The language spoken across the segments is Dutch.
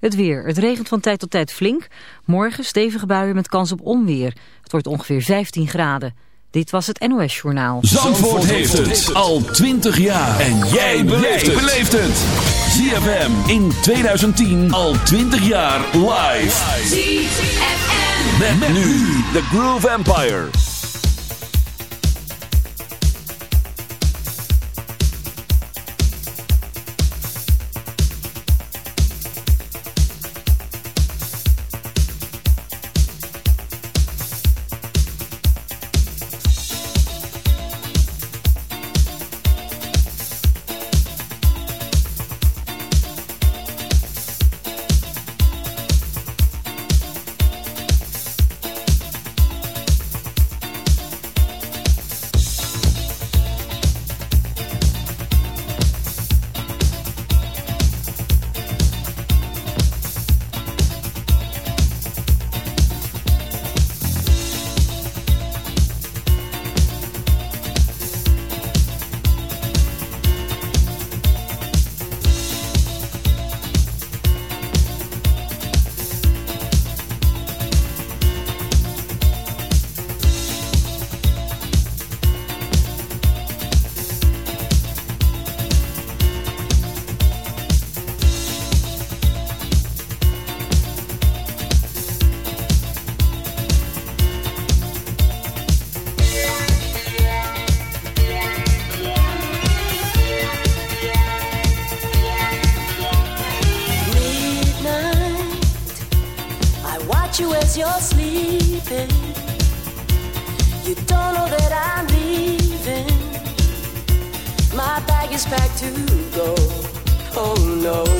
Het weer. Het regent van tijd tot tijd flink. Morgen stevige buien met kans op onweer. Het wordt ongeveer 15 graden. Dit was het NOS Journaal. Zandvoort, Zandvoort heeft het al 20 jaar. En jij beleeft het. ZFM in 2010 al 20 jaar live. ZFM. Met, met nu The Groove Empire. You don't know that I'm leaving. My bag is packed to go. Oh no.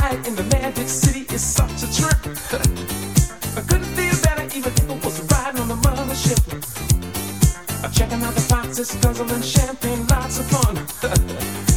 ride in the magic city is such a trip. I couldn't feel better even if I was riding on the mothership. I'm checking out the boxes, guzzling champagne, lots of fun.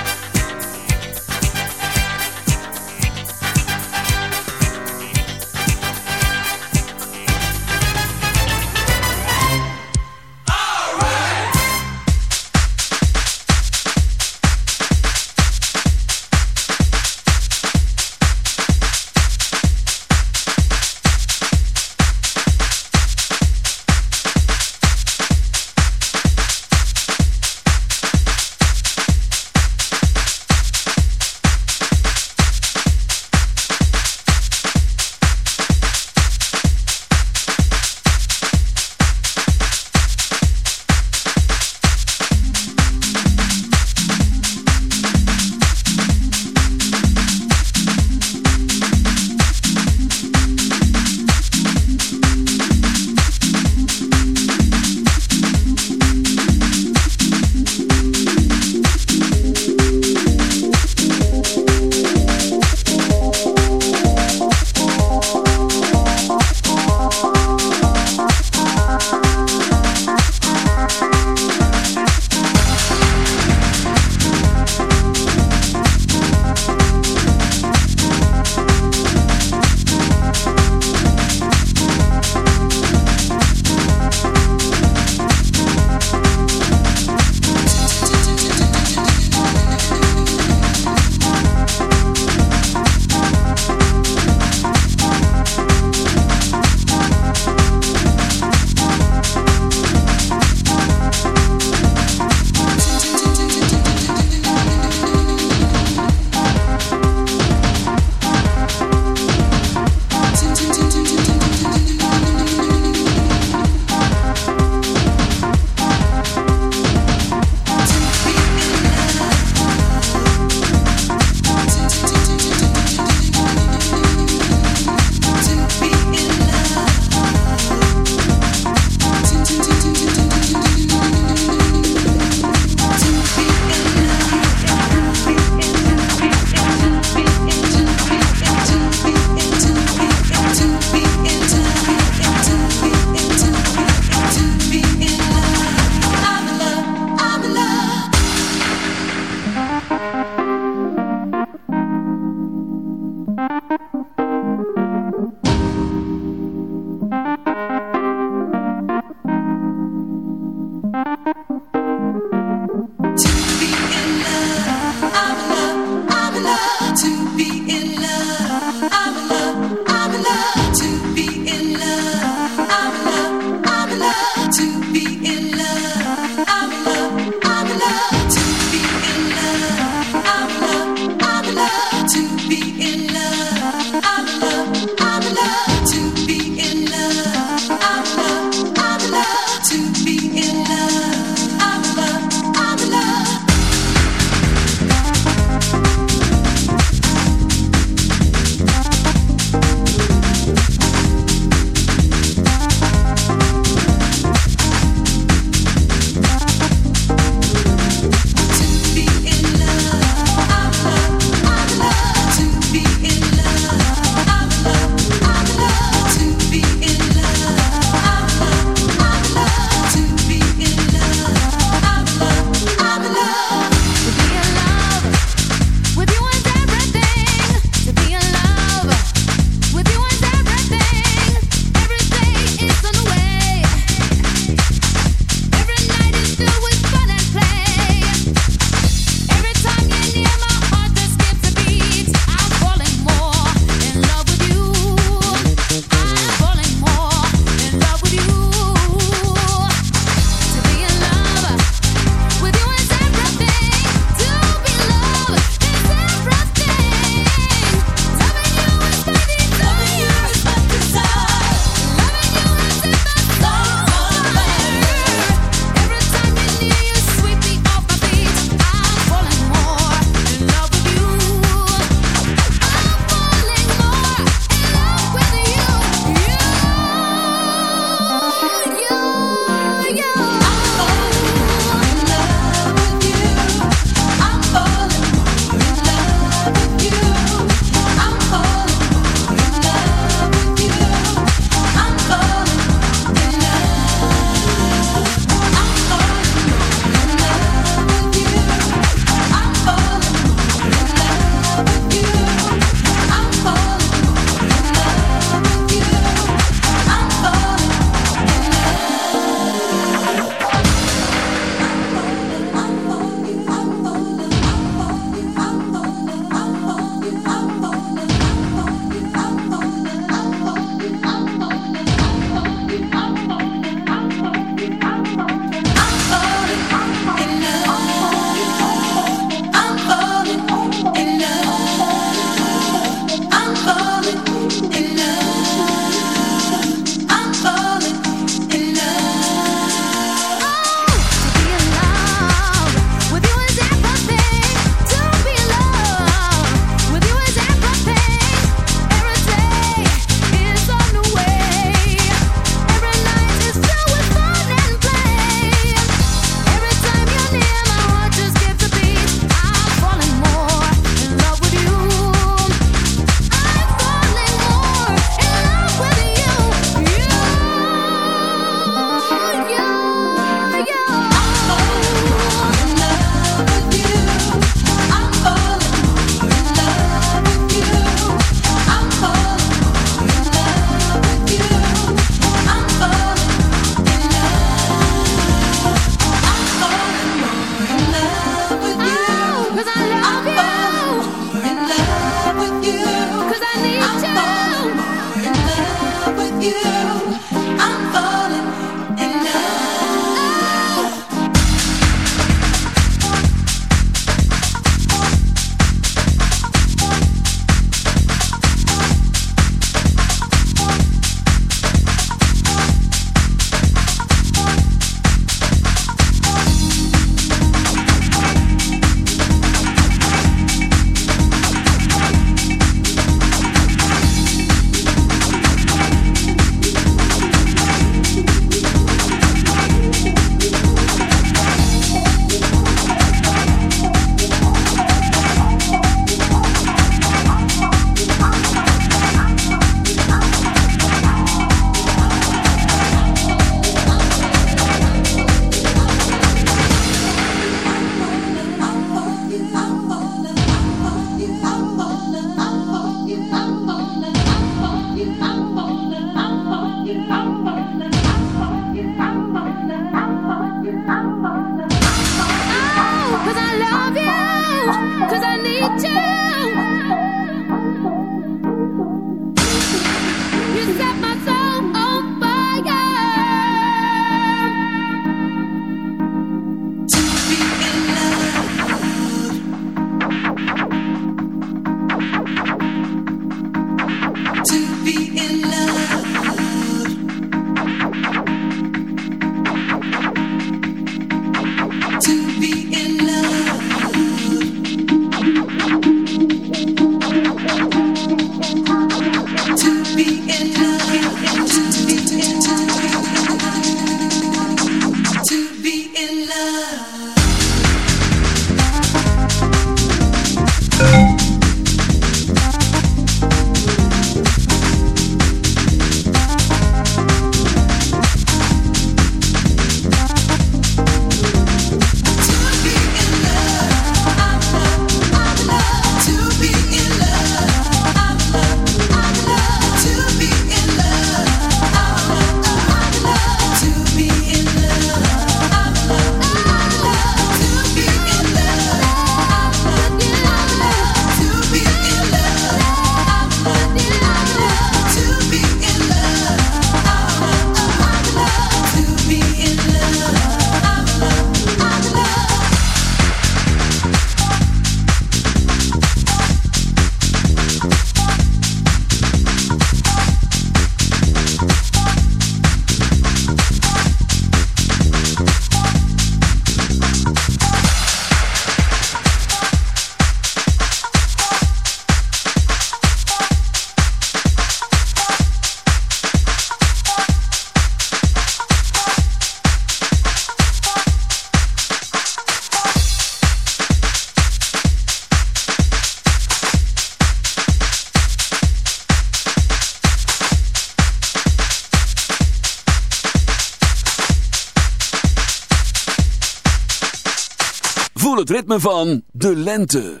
van de lente.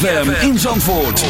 ZFM in Zandvoort.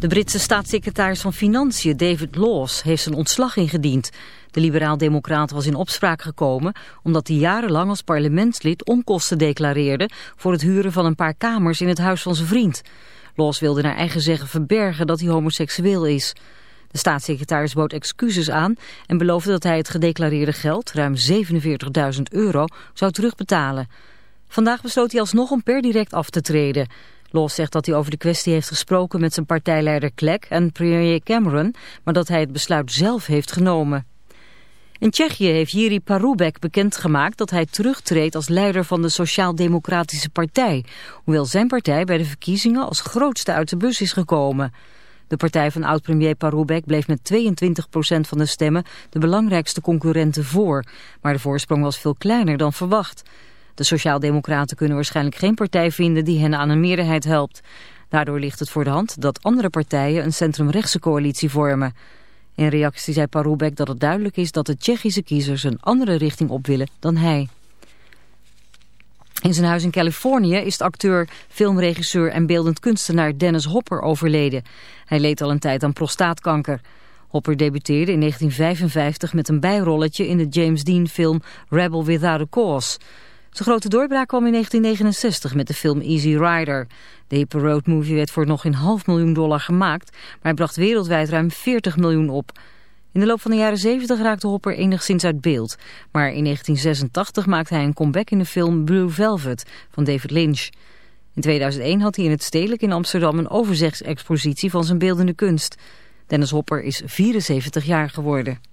De Britse staatssecretaris van Financiën, David Laws, heeft zijn ontslag ingediend. De liberaal-democraat was in opspraak gekomen omdat hij jarenlang als parlementslid onkosten declareerde voor het huren van een paar kamers in het huis van zijn vriend. Laws wilde naar eigen zeggen verbergen dat hij homoseksueel is. De staatssecretaris bood excuses aan en beloofde dat hij het gedeclareerde geld, ruim 47.000 euro, zou terugbetalen. Vandaag besloot hij alsnog om per direct af te treden. Laws zegt dat hij over de kwestie heeft gesproken met zijn partijleider Clegg en premier Cameron, maar dat hij het besluit zelf heeft genomen. In Tsjechië heeft Jiri Paroubek bekendgemaakt dat hij terugtreedt als leider van de Sociaal-Democratische Partij, hoewel zijn partij bij de verkiezingen als grootste uit de bus is gekomen. De partij van oud-premier Paroubek bleef met 22% van de stemmen de belangrijkste concurrenten voor, maar de voorsprong was veel kleiner dan verwacht. De Sociaaldemocraten kunnen waarschijnlijk geen partij vinden die hen aan een meerderheid helpt. Daardoor ligt het voor de hand dat andere partijen een centrumrechtse coalitie vormen. In reactie zei Paroubek dat het duidelijk is dat de Tsjechische kiezers een andere richting op willen dan hij. In zijn huis in Californië is de acteur, filmregisseur en beeldend kunstenaar Dennis Hopper overleden. Hij leed al een tijd aan prostaatkanker. Hopper debuteerde in 1955 met een bijrolletje in de James Dean film Rebel Without a Cause. Zijn grote doorbraak kwam in 1969 met de film Easy Rider. De hippe roadmovie werd voor nog een half miljoen dollar gemaakt, maar hij bracht wereldwijd ruim 40 miljoen op. In de loop van de jaren 70 raakte Hopper enigszins uit beeld. Maar in 1986 maakte hij een comeback in de film Blue Velvet van David Lynch. In 2001 had hij in het Stedelijk in Amsterdam een overzichtsexpositie van zijn beeldende kunst. Dennis Hopper is 74 jaar geworden.